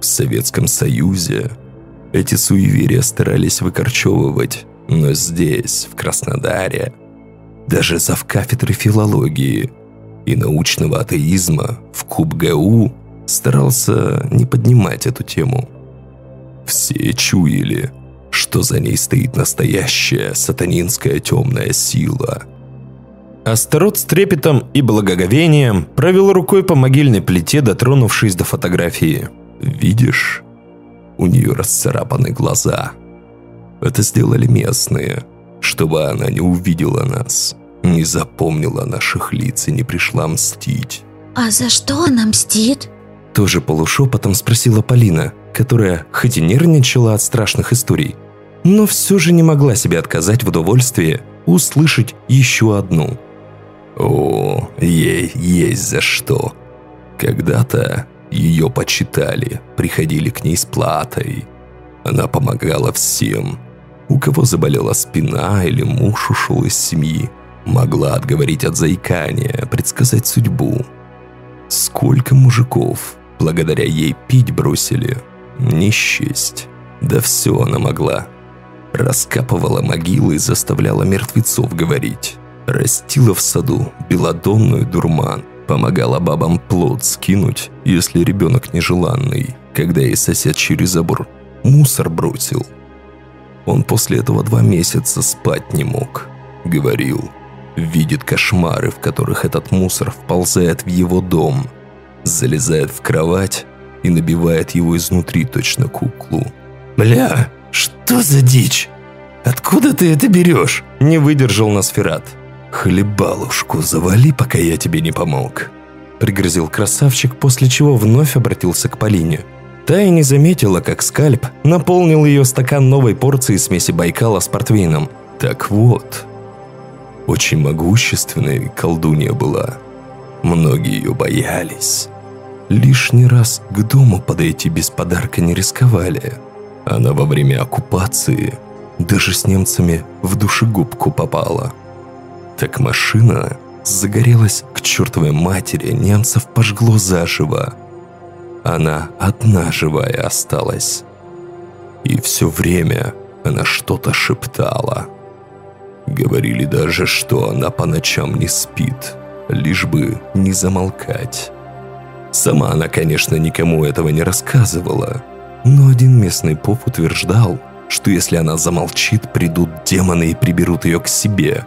В Советском Союзе эти суеверия старались выкорчевывать, но здесь, в Краснодаре, даже завкафедры филологии и научного атеизма в КубГУ старался не поднимать эту тему. Все чуяли, что за ней стоит настоящая сатанинская темная сила – Астарот с трепетом и благоговением провел рукой по могильной плите, дотронувшись до фотографии. «Видишь? У нее расцарапаны глаза. Это сделали местные, чтобы она не увидела нас, не запомнила наших лиц и не пришла мстить». А за что она мстит? Тоже полушепотом спросила Полина, которая хоть и нервничала от страшных историй, но все же не могла себе отказать в удовольствии услышать еще одну – о, ей есть за что. Когда-то ее почитали, приходили к ней с платой. Она помогала всем. У кого заболела спина или муж ушел из семьи, могла отговорить от заикания, предсказать судьбу. Сколько мужиков благодаря ей пить бросили, не. Да все она могла. Раскапывала могилы и заставляла мертвецов говорить. Растила в саду белодонную дурман. Помогала бабам плод скинуть, если ребенок нежеланный, когда и сосед через забор мусор бросил. Он после этого два месяца спать не мог. Говорил, видит кошмары, в которых этот мусор вползает в его дом, залезает в кровать и набивает его изнутри точно куклу. «Бля, что за дичь? Откуда ты это берешь?» Не выдержал Носферат. «Хлебалушку завали, пока я тебе не помог», – пригрозил красавчик, после чего вновь обратился к Полине. Та и не заметила, как скальп наполнил ее стакан новой порции смеси Байкала с портвейном. Так вот, очень могущественной колдунья была. Многие ее боялись. Лишний раз к дому подойти без подарка не рисковали. Она во время оккупации даже с немцами в душегубку попала – так машина загорелась к чертовой матери, немцев пожгло заживо. Она одна живая осталась. И все время она что-то шептала. Говорили даже, что она по ночам не спит, лишь бы не замолкать. Сама она, конечно, никому этого не рассказывала, но один местный поп утверждал, что если она замолчит, придут демоны и приберут ее к себе,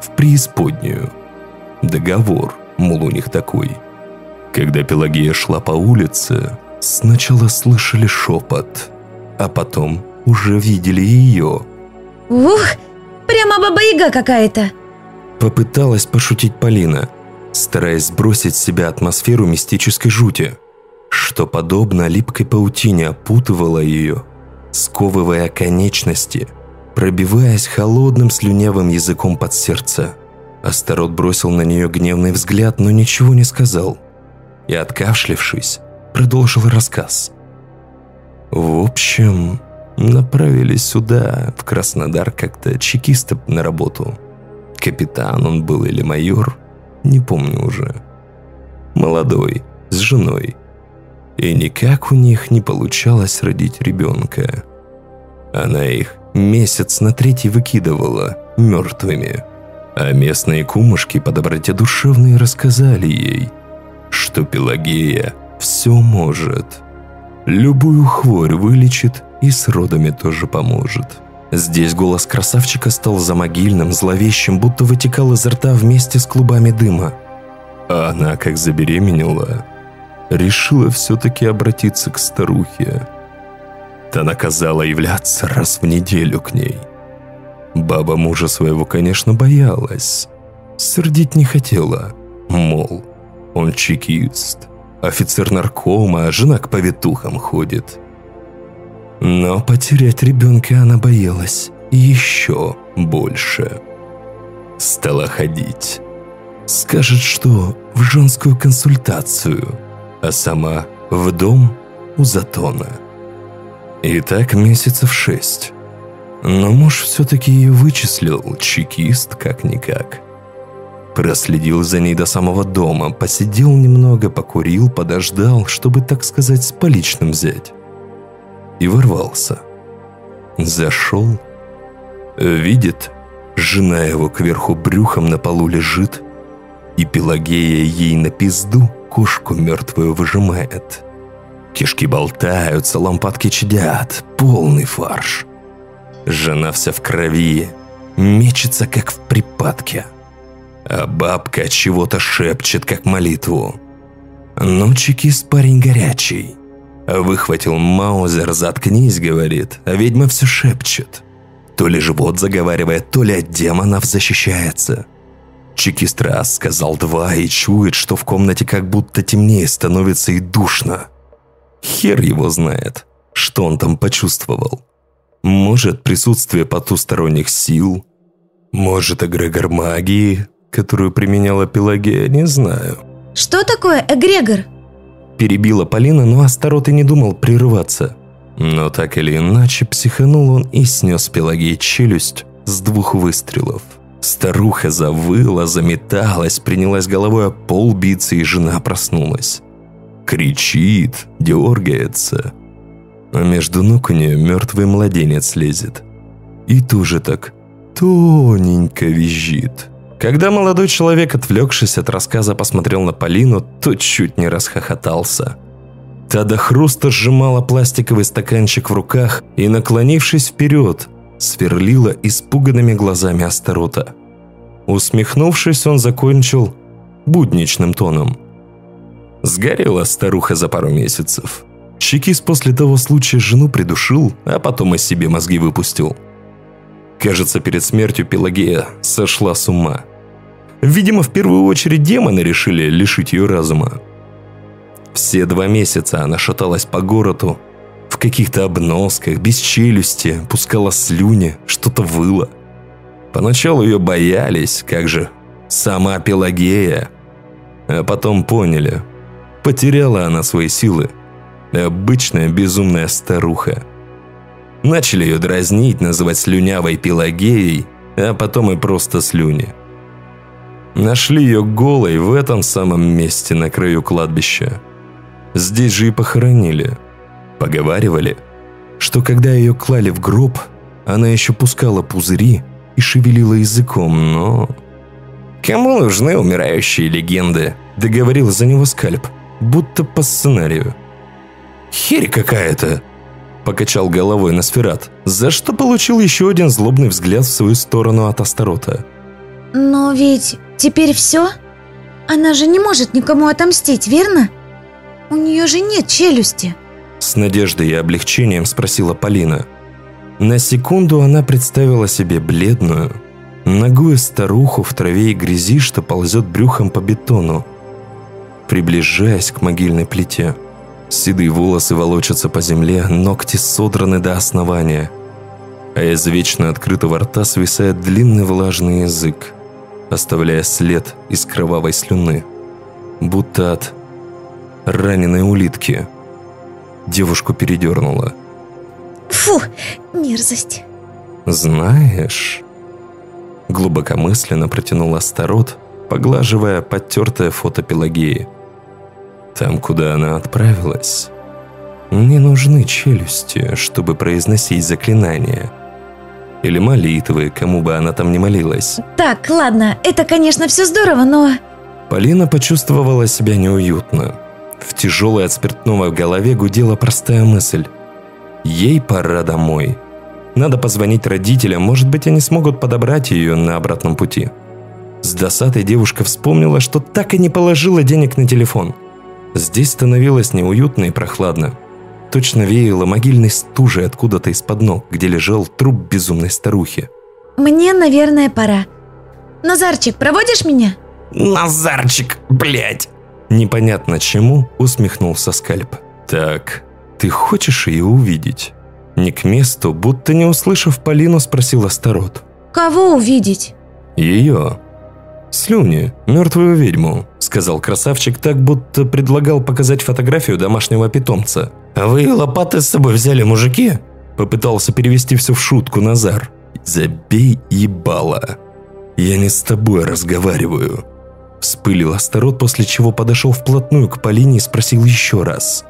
в преисподнюю. Договор, мол, у них такой. Когда Пелагея шла по улице, сначала слышали шепот, а потом уже видели ее. Ух, прямо баба-яга какая-то. Попыталась пошутить Полина, стараясь сбросить с себя атмосферу мистической жути, что подобно липкой паутине опутывала ее, сковывая конечности, пробиваясь холодным слюнявым языком под сердце. Астарот бросил на нее гневный взгляд, но ничего не сказал. И, откашлившись, продолжил рассказ. В общем, направились сюда, в Краснодар, как-то чекисты на работу. Капитан он был или майор, не помню уже. Молодой, с женой. И никак у них не получалось родить ребенка. Она их месяц на третий выкидывала мертвыми. А местные кумушки по доброте душевной рассказали ей, что Пелагея все может. Любую хворь вылечит и с родами тоже поможет. Здесь голос красавчика стал замогильным, зловещим, будто вытекал изо рта вместе с клубами дыма. А она, как забеременела, решила все-таки обратиться к старухе. Та наказала являться раз в неделю к ней – Баба мужа своего, конечно, боялась. Сердить не хотела. Мол, он чекист, офицер наркома, жена к повитухам ходит. Но потерять ребенка она боялась еще больше. Стала ходить. Скажет, что в женскую консультацию, а сама в дом у Затона. И так месяцев шесть. Но муж все-таки ее вычислил, чекист как-никак. Проследил за ней до самого дома, посидел немного, покурил, подождал, чтобы, так сказать, с поличным взять. И ворвался. Зашел. Видит, жена его кверху брюхом на полу лежит, и Пелагея ей на пизду кошку мертвую выжимает. Кишки болтаются, лампадки чадят, полный фарш. Жена вся в крови, мечется, как в припадке. А бабка чего-то шепчет, как молитву. Ну, чекист парень горячий. Выхватил Маузер, заткнись, говорит, а ведьма все шепчет. То ли живот заговаривает, то ли от демонов защищается. Чекист раз сказал два и чует, что в комнате как будто темнее становится и душно. Хер его знает, что он там почувствовал. Может, присутствие потусторонних сил. Может, эгрегор магии, которую применяла Пелагея, не знаю. Что такое эгрегор? Перебила Полина, но Астарот и не думал прерываться. Но так или иначе, психанул он и снес Пелагеи челюсть с двух выстрелов. Старуха завыла, заметалась, принялась головой о пол биться, и жена проснулась. Кричит, дергается а между ног у нее мертвый младенец лезет. И тоже так тоненько визжит. Когда молодой человек, отвлекшись от рассказа, посмотрел на Полину, то чуть не расхохотался. Та до хруста сжимала пластиковый стаканчик в руках и, наклонившись вперед, сверлила испуганными глазами Астарота. Усмехнувшись, он закончил будничным тоном. Сгорела старуха за пару месяцев. Чекист после того случая жену придушил, а потом из себе мозги выпустил. Кажется, перед смертью Пелагея сошла с ума. Видимо, в первую очередь демоны решили лишить ее разума. Все два месяца она шаталась по городу, в каких-то обносках, без челюсти, пускала слюни, что-то выла. Поначалу ее боялись, как же, сама Пелагея. А потом поняли, потеряла она свои силы – Обычная безумная старуха. Начали ее дразнить, называть слюнявой Пелагеей, а потом и просто слюни. Нашли ее голой в этом самом месте на краю кладбища. Здесь же и похоронили. Поговаривали, что когда ее клали в гроб, она еще пускала пузыри и шевелила языком, но... «Кому нужны умирающие легенды?» – договорил за него скальп, будто по сценарию. «Херь какая-то!» – покачал головой Носферат, за что получил еще один злобный взгляд в свою сторону от Астарота. Но ведь теперь все? Она же не может никому отомстить, верно? У нее же нет челюсти. С надеждой и облегчением спросила Полина. На секунду она представила себе бледную, ногую старуху в траве и грязи, что ползет брюхом по бетону, приближаясь к могильной плите. Седые волосы волочатся по земле, ногти содраны до основания, а из вечно открытого рта свисает длинный влажный язык, оставляя след из кровавой слюны, будто от раненой улитки. Девушку передернуло. Фу, мерзость. «Знаешь...» Глубокомысленно протянул Астарот, поглаживая подтертое фото Пелагеи. Там, куда она отправилась, не нужны челюсти, чтобы произносить заклинания. Или молитвы, кому бы она там ни молилась. Так, ладно, это, конечно, все здорово, но... Полина почувствовала себя неуютно. В тяжелой от спиртного голове гудела простая мысль. Ей пора домой. Надо позвонить родителям, может быть, они смогут подобрать ее на обратном пути. С досадой девушка вспомнила, что так и не положила денег на телефон. Здесь становилось неуютно и прохладно. Точно веяло могильной стужей откуда-то из-под ног, где лежал труп безумной старухи. Мне, наверное, пора. Назарчик, проводишь меня? Назарчик, блядь. Непонятно чему усмехнулся скальп. Так, ты хочешь ее увидеть? Не к месту, будто не услышав Полину, спросил Астарот. Кого увидеть? Ее. Слюни, мертвую ведьму, сказал красавчик так, будто предлагал показать фотографию домашнего питомца. А вы лопаты с собой взяли, мужики? Попытался перевести все в шутку Назар. Забей ебало. Я не с тобой разговариваю. Вспылил Астарот, после чего подошел вплотную к Полине и спросил еще раз.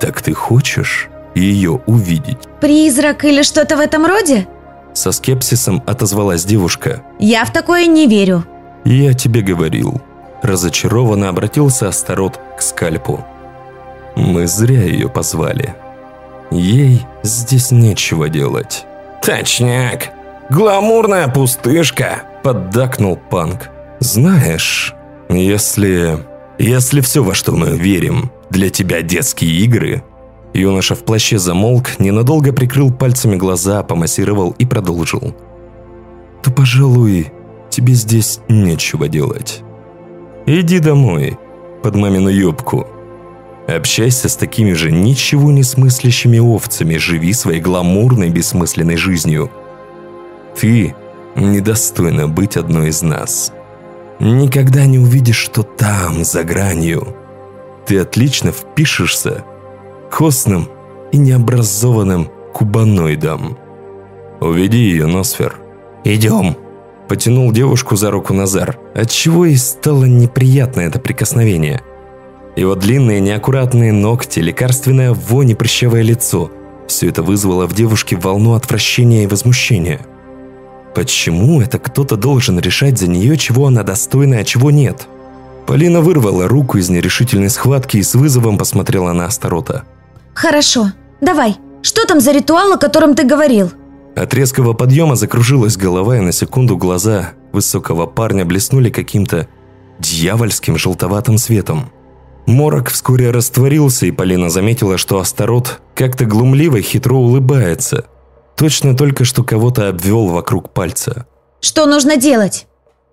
«Так ты хочешь ее увидеть?» Призрак или что-то в этом роде? Со скепсисом отозвалась девушка. Я в такое не верю. «Я тебе говорил». Разочарованно обратился Астарот к скальпу. «Мы зря ее позвали. Ей здесь нечего делать». Точняк. Гламурная пустышка. Поддакнул Панк. «Знаешь, если... Если все, во что мы верим, для тебя детские игры...» Юноша в плаще замолк, ненадолго прикрыл пальцами глаза, помассировал и продолжил. «То, пожалуй, тебе здесь нечего делать. Иди домой, под мамину юбку. Общайся с такими же ничего не смыслящими овцами, живи своей гламурной бессмысленной жизнью. Ты недостойна быть одной из нас. Никогда не увидишь, что там, за гранью. Ты отлично впишешься костным и необразованным кубаноидом. Уведи ее, Носфер. Идем. Потянул девушку за руку Назар, отчего ей стало неприятно это прикосновение. Его длинные неаккуратные ногти, лекарственная вонь и прыщавое лицо – все это вызвало в девушке волну отвращения и возмущения. Почему это кто-то должен решать за нее, чего она достойна, а чего нет? Полина вырвала руку из нерешительной схватки и с вызовом посмотрела на Астарота. Хорошо, давай. Что там за ритуал, о котором ты говорил? От резкого подъема закружилась голова, и на секунду глаза высокого парня блеснули каким-то дьявольским желтоватым светом. Морок вскоре растворился, и Полина заметила, что Астарот как-то глумливо и хитро улыбается. Точно только что кого-то обвел вокруг пальца. Что нужно делать?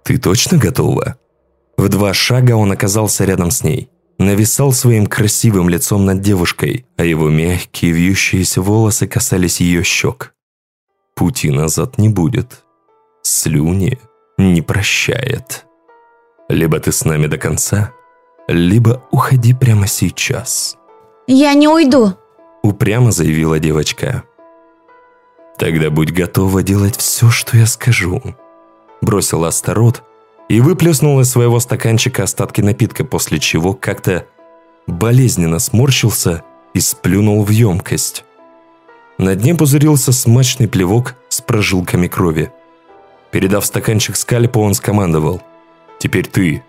«Ты точно готова?» В два шага он оказался рядом с ней. Нависал своим красивым лицом над девушкой, а его мягкие вьющиеся волосы касались ее щек. Пути назад не будет. Слюни не прощает. Либо ты с нами до конца, либо уходи прямо сейчас. Я не уйду. Упрямо заявила девочка. Тогда будь готова делать все, что я скажу. Бросил Астарот, и выплеснул из своего стаканчика остатки напитка, после чего как-то болезненно сморщился и сплюнул в емкость. На дне пузырился смачный плевок с прожилками крови. Передав стаканчик скальпу, он скомандовал. «Теперь ты».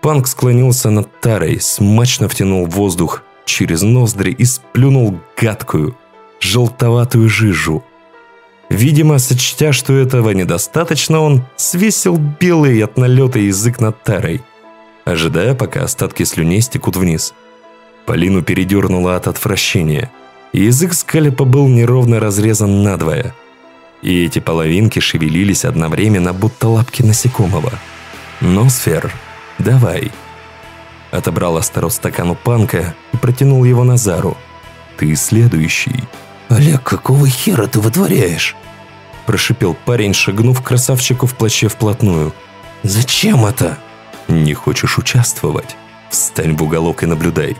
Панк склонился над тарой, смачно втянул воздух через ноздри и сплюнул гадкую, желтоватую жижу. Видимо, сочтя, что этого недостаточно, он свесил белый от налета язык над тарой, ожидая, пока остатки слюней стекут вниз. Полину передернуло от отвращения. Язык скальпа был неровно разрезан надвое. И эти половинки шевелились одновременно, будто лапки насекомого. «Носфер, давай!» Отобрал Астарот стакан у панка и протянул его Назару. «Ты следующий». «Олег, какого хера ты вытворяешь?» Прошипел парень, шагнув красавчику в плаще вплотную. «Зачем это?» «Не хочешь участвовать? Встань в уголок и наблюдай».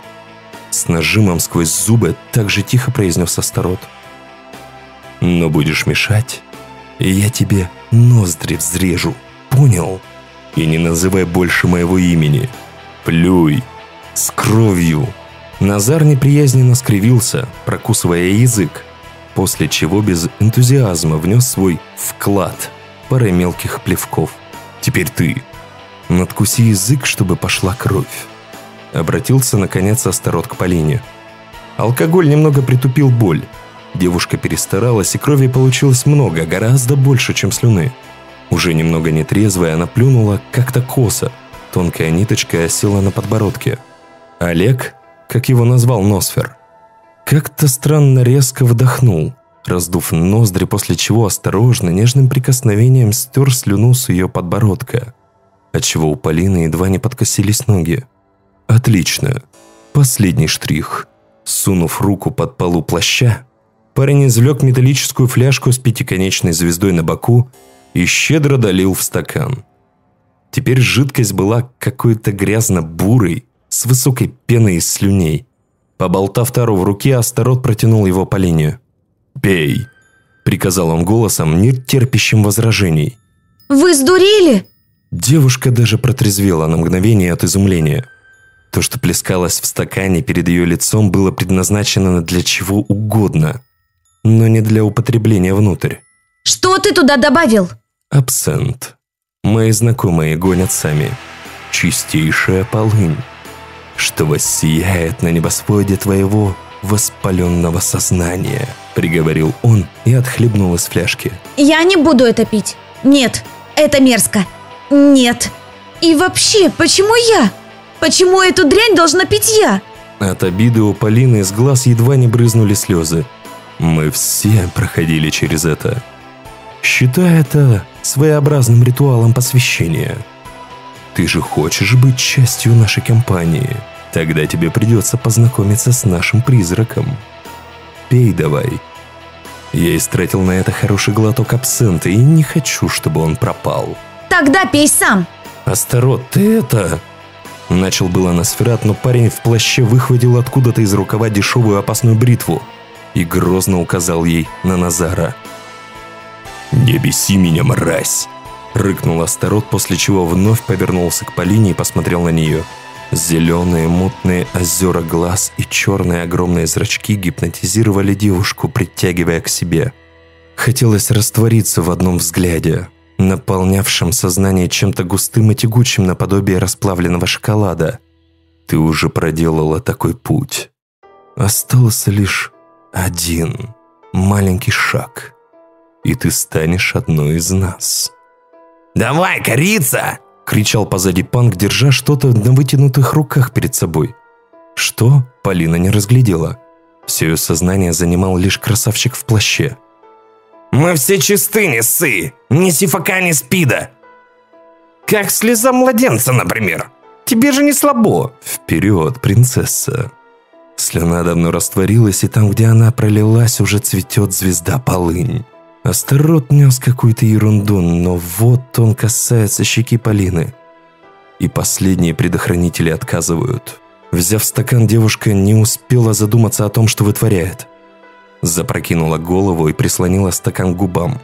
С нажимом сквозь зубы так же тихо произнес Астарот. «Но будешь мешать, и я тебе ноздри взрежу, понял? И не называй больше моего имени. Плюй. С кровью». Назар неприязненно скривился, прокусывая язык, после чего без энтузиазма внес свой вклад парой мелких плевков. «Теперь ты. Надкуси язык, чтобы пошла кровь». Обратился, наконец, Астарот к Полине. Алкоголь немного притупил боль. Девушка перестаралась, и крови получилось много, гораздо больше, чем слюны. Уже немного нетрезвая, она плюнула как-то косо. Тонкая ниточка осела на подбородке. Олег, как его назвал Носфер, как-то странно резко вдохнул, раздув ноздри, после чего осторожно, нежным прикосновением стер слюну с ее подбородка, отчего у Полины едва не подкосились ноги. Отлично. Последний штрих. Сунув руку под полу плаща, парень извлек металлическую фляжку с пятиконечной звездой на боку и щедро долил в стакан. Теперь жидкость была какой-то грязно-бурой, с высокой пеной из слюней. Поболтав тару в руке, Астарот протянул его по линию. «Пей!» – приказал он голосом, не терпящим возражений. «Вы сдурели?» Девушка даже протрезвела на мгновение от изумления. То, что плескалось в стакане перед ее лицом, было предназначено для чего угодно, но не для употребления внутрь. «Что ты туда добавил?» Абсент. Мои знакомые гонят сами. Чистейшая полынь, что воссияет на небосводе твоего воспаленного сознания», приговорил он и отхлебнул из фляжки. «Я не буду это пить. Нет, это мерзко. Нет. И вообще, почему я? Почему эту дрянь должна пить я?» От обиды у Полины из глаз едва не брызнули слезы. Мы все проходили через это. Считай это своеобразным ритуалом посвящения. Ты же хочешь быть частью нашей компании. Тогда тебе придется познакомиться с нашим призраком. Пей давай. Я истратил на это хороший глоток абсента и не хочу, чтобы он пропал. Тогда пей сам. Астарот, ты это... Начал было Носферат, но парень в плаще выхватил откуда-то из рукава дешевую опасную бритву и грозно указал ей на Назара. «Не беси меня, мразь!» Рыкнул Астарот, после чего вновь повернулся к Полине и посмотрел на нее. Зеленые мутные озера глаз и черные огромные зрачки гипнотизировали девушку, притягивая к себе. Хотелось раствориться в одном взгляде, наполнявшем сознание чем-то густым и тягучим наподобие расплавленного шоколада. Ты уже проделала такой путь. Остался лишь один маленький шаг, и ты станешь одной из нас. «Давай, корица!» – кричал позади Панк, держа что-то на вытянутых руках перед собой. Что? Полина не разглядела. Все ее сознание занимал лишь красавчик в плаще. «Мы все чисты, не ссы! Ни сифака, ни спида! Как слеза младенца, например! Тебе же не слабо!» «Вперед, принцесса!» Слюна давно растворилась, и там, где она пролилась, уже цветет звезда полынь. Астарот нес какую-то ерунду, но вот он касается щеки Полины. И последние предохранители отказывают. Взяв стакан, девушка не успела задуматься о том, что вытворяет. Запрокинула голову и прислонила стакан к губам.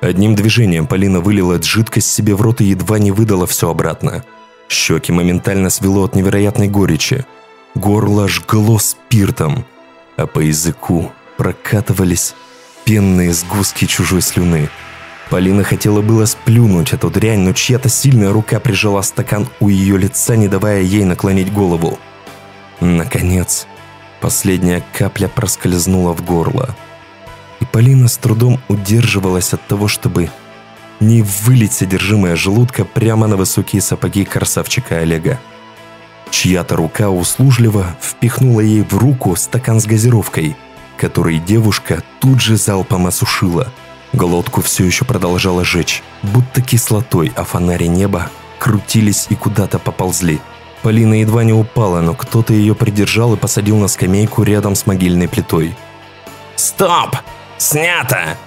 Одним движением Полина вылила жидкость себе в рот и едва не выдала все обратно. Щеки моментально свело от невероятной горечи. Горло жгло спиртом, а по языку прокатывались пенные сгустки чужой слюны. Полина хотела было сплюнуть эту дрянь, но чья-то сильная рука прижала стакан у ее лица, не давая ей наклонить голову. Наконец, последняя капля проскользнула в горло. И Полина с трудом удерживалась от того, чтобы не вылить содержимое желудка прямо на высокие сапоги красавчика Олега. Чья-то рука услужливо впихнула ей в руку стакан с газировкой, который девушка тут же залпом осушила. Глотку все еще продолжала жечь, будто кислотой, а фонари неба крутились и куда-то поползли. Полина едва не упала, но кто-то ее придержал и посадил на скамейку рядом с могильной плитой. «Стоп! Снято!»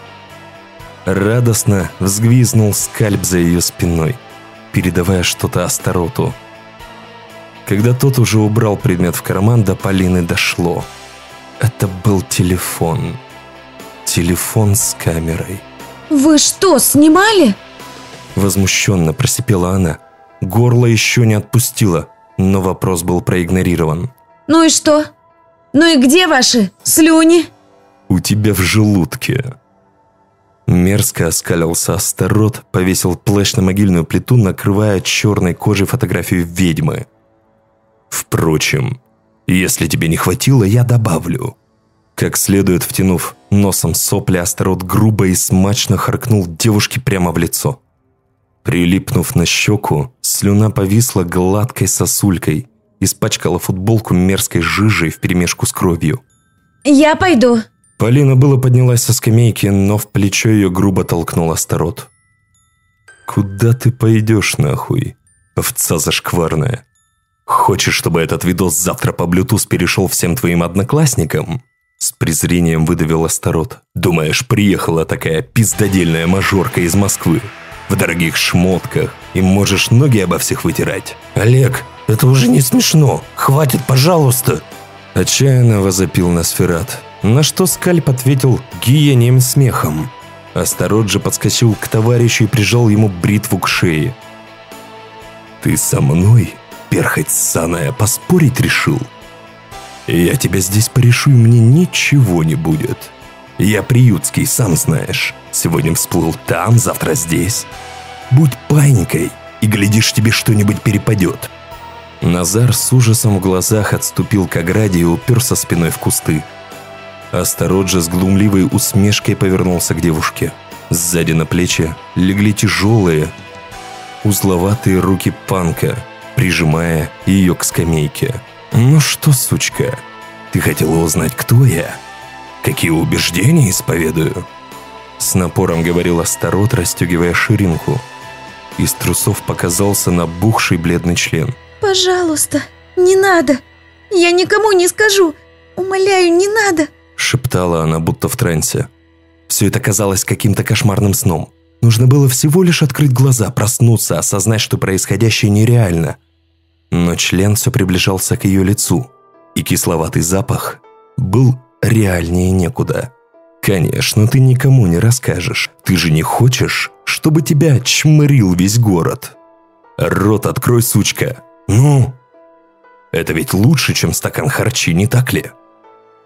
Радостно взвизнул скальп за ее спиной, передавая что-то Астароту. Когда тот уже убрал предмет в карман, до Полины дошло. Это был телефон. Телефон с камерой. Вы что, снимали? Возмущенно просипела она. Горло еще не отпустило, но вопрос был проигнорирован. Ну и что? Ну и где ваши слюни? У тебя в желудке. Мерзко оскалился Астарот, повесил плащ на могильную плиту, накрывая черной кожей фотографию ведьмы. Впрочем, если тебе не хватило, я добавлю. Как следует втянув носом сопли, Астарот грубо и смачно харкнул девушке прямо в лицо. Прилипнув на щеку, слюна повисла гладкой сосулькой, испачкала футболку мерзкой жижей вперемешку с кровью. Я пойду. Полина было поднялась со скамейки, но в плечо ее грубо толкнул Астарот. «Куда ты пойдешь, нахуй, овца зашкварная? Хочешь, чтобы этот видос завтра по Bluetooth перешел всем твоим одноклассникам?» С презрением выдавил Астарот. «Думаешь, приехала такая пиздодельная мажорка из Москвы? В дорогих шмотках. И можешь ноги обо всех вытирать?» Олег, это уже не смешно. Хватит, пожалуйста. Отчаянно возопил Носферат. На что Скальп ответил гиением смехом. Астарот же подскочил к товарищу и прижал ему бритву к шее. «Ты со мной, перхоть ссаная, поспорить решил?» «Я тебя здесь порешу, и мне ничего не будет. Я приютский, сам знаешь. Сегодня всплыл там, завтра здесь. Будь паникой, и глядишь, тебе что-нибудь перепадет». Назар с ужасом в глазах отступил к ограде и уперся спиной в кусты. Же с глумливой усмешкой повернулся к девушке. Сзади на плечи легли тяжелые, узловатые руки панка, прижимая ее к скамейке. «Ну что, сучка, ты хотела узнать, кто я? Какие убеждения исповедую?» С напором говорил Астарот, расстегивая ширинку. Из трусов показался набухший бледный член. Пожалуйста, не надо. Я никому не скажу. Умоляю, не надо. Шептала она, будто в трансе. Все это казалось каким-то кошмарным сном. Нужно было всего лишь открыть глаза, проснуться, осознать, что происходящее нереально. Но член все приближался к ее лицу, и кисловатый запах был реальнее некуда. «Конечно, ты никому не расскажешь. Ты же не хочешь, чтобы тебя чмырил весь город?» «Рот открой, сучка!» «Ну?» «Это ведь лучше, чем стакан харчи, не так ли?»